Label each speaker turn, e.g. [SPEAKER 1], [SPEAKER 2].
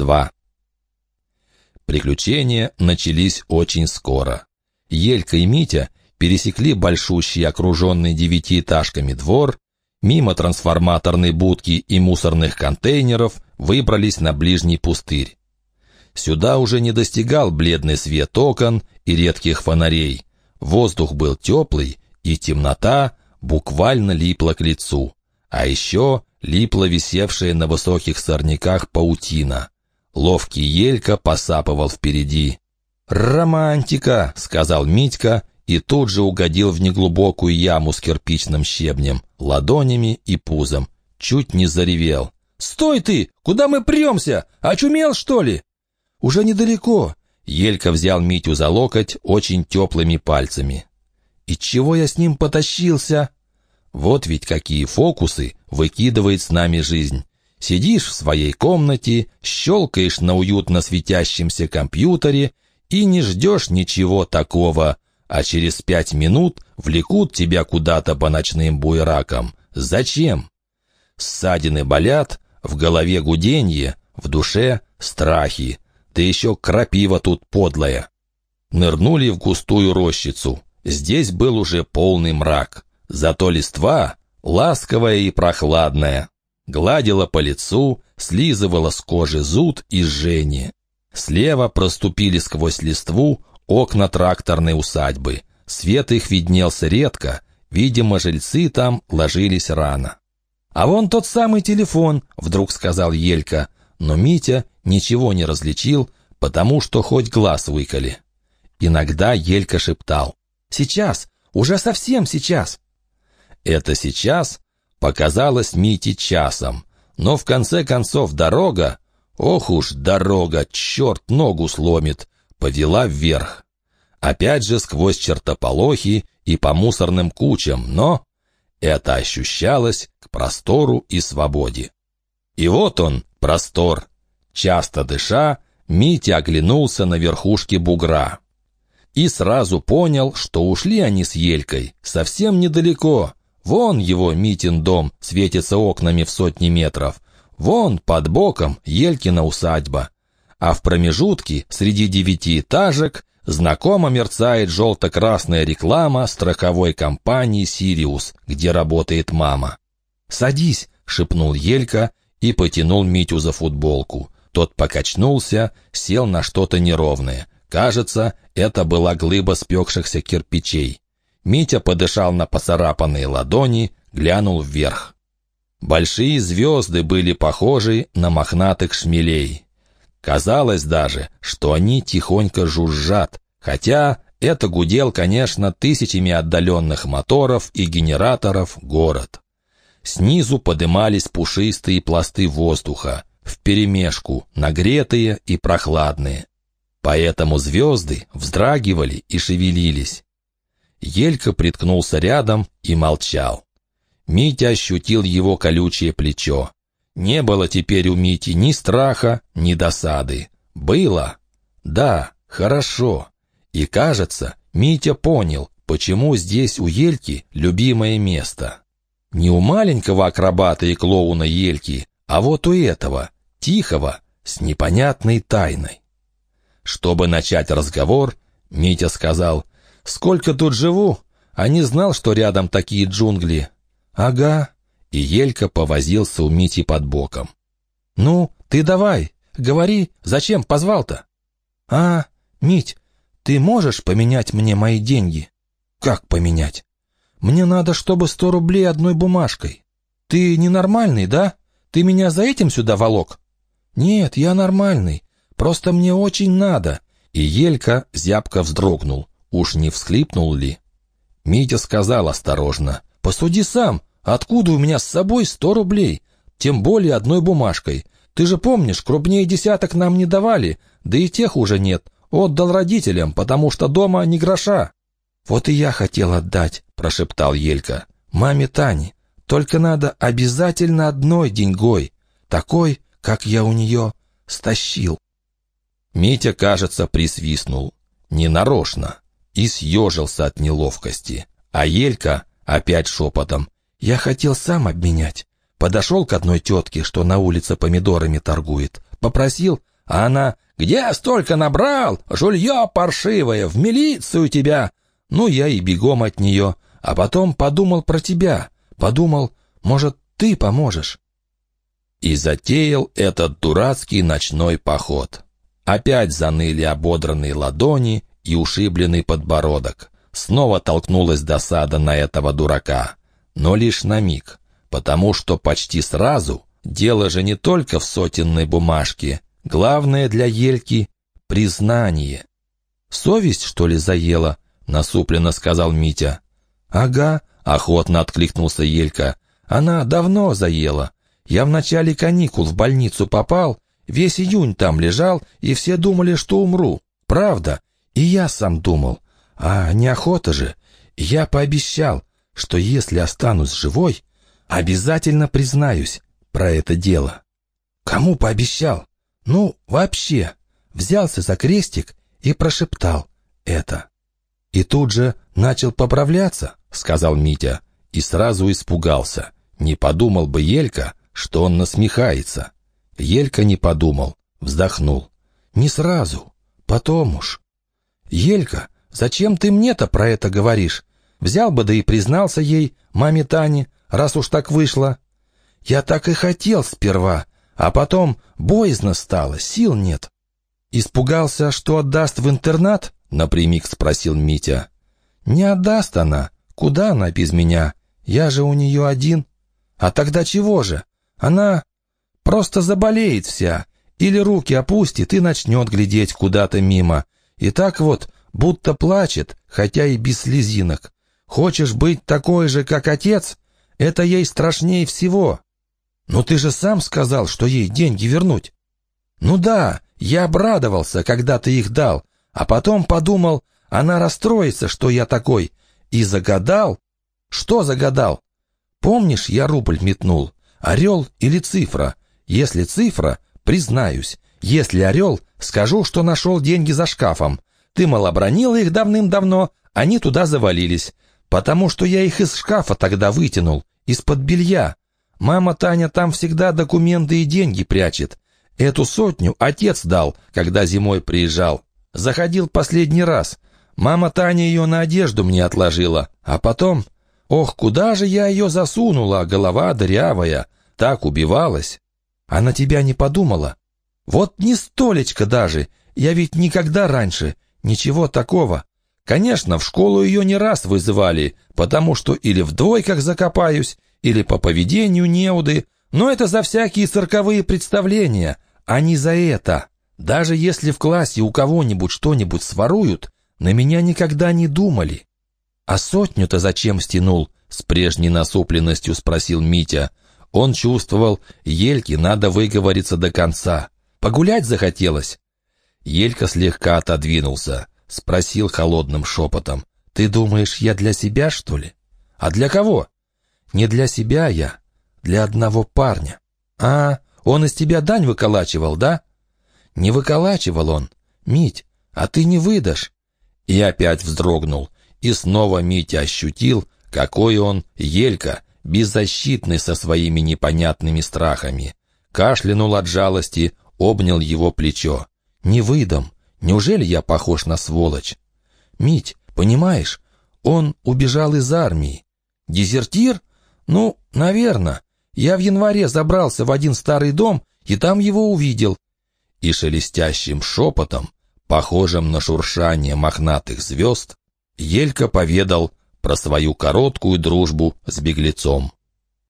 [SPEAKER 1] два. Приключения начались очень скоро. Елька и Митя пересекли большущий окруженный девятиэтажками двор, мимо трансформаторной будки и мусорных контейнеров выбрались на ближний пустырь. Сюда уже не достигал бледный свет окон и редких фонарей. Воздух был теплый, и темнота буквально липла к лицу. А еще липла висевшая на высоких сорняках паутина. Ловкий Елька посапывал впереди. «Романтика!» — сказал Митька и тут же угодил в неглубокую яму с кирпичным щебнем, ладонями и пузом. Чуть не заревел. «Стой ты! Куда мы премся? Очумел, что ли?» «Уже недалеко». Елька взял Митю за локоть очень теплыми пальцами. «И чего я с ним потащился?» «Вот ведь какие фокусы выкидывает с нами жизнь. Сидишь в своей комнате, щелкаешь на уютно светящемся компьютере и не ждешь ничего такого, а через пять минут влекут тебя куда-то по ночным буеракам. Зачем? Ссадины болят, в голове гуденье, в душе страхи. Да еще крапива тут подлая. Нырнули в густую рощицу. Здесь был уже полный мрак. Зато листва ласковая и прохладная гладила по лицу, слизывала с кожи зуд и жжение. Слева проступили сквозь листву окна тракторной усадьбы. Свет их виднелся редко, видимо, жильцы там ложились рано. «А вон тот самый телефон», — вдруг сказал Елька, но Митя ничего не различил, потому что хоть глаз выколи. Иногда Елька шептал «Сейчас, уже совсем сейчас». Это сейчас показалось Мите часом. Но в конце концов дорога, ох уж дорога, черт ногу сломит, повела вверх. Опять же сквозь чертополохи и по мусорным кучам, но это ощущалось к простору и свободе. И вот он, простор. Часто дыша, Митя оглянулся на верхушке бугра. И сразу понял, что ушли они с Елькой совсем недалеко, Вон его Митин дом светится окнами в сотни метров. Вон под боком Елькина усадьба. А в промежутке среди девятиэтажек знакомо мерцает желто-красная реклама страховой компании «Сириус», где работает мама. «Садись», — шепнул Елька и потянул Митю за футболку. Тот покачнулся, сел на что-то неровное. Кажется, это была глыба спекшихся кирпичей. Митя подышал на поцарапанные ладони, глянул вверх. Большие звезды были похожи на мохнатых шмелей. Казалось даже, что они тихонько жужжат, хотя это гудел, конечно, тысячами отдаленных моторов и генераторов город. Снизу подымались пушистые пласты воздуха, вперемешку, нагретые и прохладные. Поэтому звезды вздрагивали и шевелились. Елька приткнулся рядом и молчал. Митя ощутил его колючее плечо. Не было теперь у Мити ни страха, ни досады. Было? Да, хорошо. И кажется, Митя понял, почему здесь у Ельки любимое место. Не у маленького акробата и клоуна Ельки, а вот у этого, тихого, с непонятной тайной. Чтобы начать разговор, Митя сказал, Сколько тут живу, а не знал, что рядом такие джунгли. Ага. И Елька повозился у Мити под боком. Ну, ты давай, говори, зачем позвал-то? А, Мить, ты можешь поменять мне мои деньги? Как поменять? Мне надо, чтобы сто рублей одной бумажкой. Ты ненормальный, да? Ты меня за этим сюда волок? Нет, я нормальный. Просто мне очень надо. И Елька зябко вздрогнул. Уж не всхлипнул ли? Митя сказал осторожно. «Посуди сам. Откуда у меня с собой сто рублей? Тем более одной бумажкой. Ты же помнишь, крупнее десяток нам не давали, да и тех уже нет. Отдал родителям, потому что дома не гроша». «Вот и я хотел отдать», — прошептал Елька. «Маме Тане. Только надо обязательно одной деньгой. Такой, как я у нее стащил». Митя, кажется, присвистнул. Ненарочно и съежился от неловкости. А Елька опять шепотом. «Я хотел сам обменять. Подошел к одной тетке, что на улице помидорами торгует. Попросил, А она «Где столько набрал? Жулье паршивое, в милицию тебя!» Ну, я и бегом от нее, а потом подумал про тебя. Подумал, может, ты поможешь. И затеял этот дурацкий ночной поход. Опять заныли ободранные ладони и ушибленный подбородок. Снова толкнулась досада на этого дурака. Но лишь на миг, потому что почти сразу дело же не только в сотенной бумажке, Главное для Ельки — признание. «Совесть, что ли, заела?» — насупленно сказал Митя. «Ага», — охотно откликнулся Елька. «Она давно заела. Я в начале каникул в больницу попал, весь июнь там лежал, и все думали, что умру. Правда. И я сам думал. А неохота же. Я пообещал, что если останусь живой, обязательно признаюсь про это дело. Кому пообещал? Ну, вообще, взялся за крестик и прошептал это. И тут же начал поправляться, сказал Митя, и сразу испугался. Не подумал бы Елька, что он насмехается. Елька не подумал, вздохнул. Не сразу, потом уж. Елька, зачем ты мне-то про это говоришь? Взял бы да и признался ей, маме Тане, раз уж так вышло. Я так и хотел сперва, а потом боязно стало, сил нет. «Испугался, что отдаст в интернат?» — напрямик спросил Митя. «Не отдаст она. Куда она без меня? Я же у нее один. А тогда чего же? Она просто заболеет вся. Или руки опустит и начнет глядеть куда-то мимо. И так вот, будто плачет, хотя и без слезинок. Хочешь быть такой же, как отец? Это ей страшнее всего. «Но ты же сам сказал, что ей деньги вернуть». «Ну да, я обрадовался, когда ты их дал, а потом подумал, она расстроится, что я такой, и загадал». «Что загадал?» «Помнишь, я рубль метнул? Орел или цифра? Если цифра, признаюсь. Если орел, скажу, что нашел деньги за шкафом. Ты, мол, обронила их давным-давно, они туда завалились. Потому что я их из шкафа тогда вытянул, из-под белья. Мама Таня там всегда документы и деньги прячет. Эту сотню отец дал, когда зимой приезжал. Заходил последний раз. Мама Таня ее на одежду мне отложила. А потом... Ох, куда же я ее засунула, голова дырявая. Так убивалась. А на тебя не подумала? Вот не столечко даже. Я ведь никогда раньше. Ничего такого. Конечно, в школу ее не раз вызывали, потому что или в двойках закопаюсь, или по поведению неуды, но это за всякие цирковые представления, а не за это. Даже если в классе у кого-нибудь что-нибудь своруют, на меня никогда не думали. «А сотню-то зачем стянул?» — с прежней насупленностью спросил Митя. Он чувствовал, Ельке надо выговориться до конца. Погулять захотелось. Елька слегка отодвинулся, спросил холодным шепотом. «Ты думаешь, я для себя, что ли?» «А для кого?» Не для себя я, для одного парня. А, он из тебя дань выколачивал, да? Не выколачивал он. Мить, а ты не выдашь. И опять вздрогнул. И снова Митя ощутил, какой он, Елька, беззащитный со своими непонятными страхами. Кашлянул от жалости, обнял его плечо. «Не выдам. Неужели я похож на сволочь?» «Мить, понимаешь, он убежал из армии. Дезертир? «Ну, наверное. Я в январе забрался в один старый дом и там его увидел». И шелестящим шепотом, похожим на шуршание мохнатых звезд, Елька поведал про свою короткую дружбу с беглецом.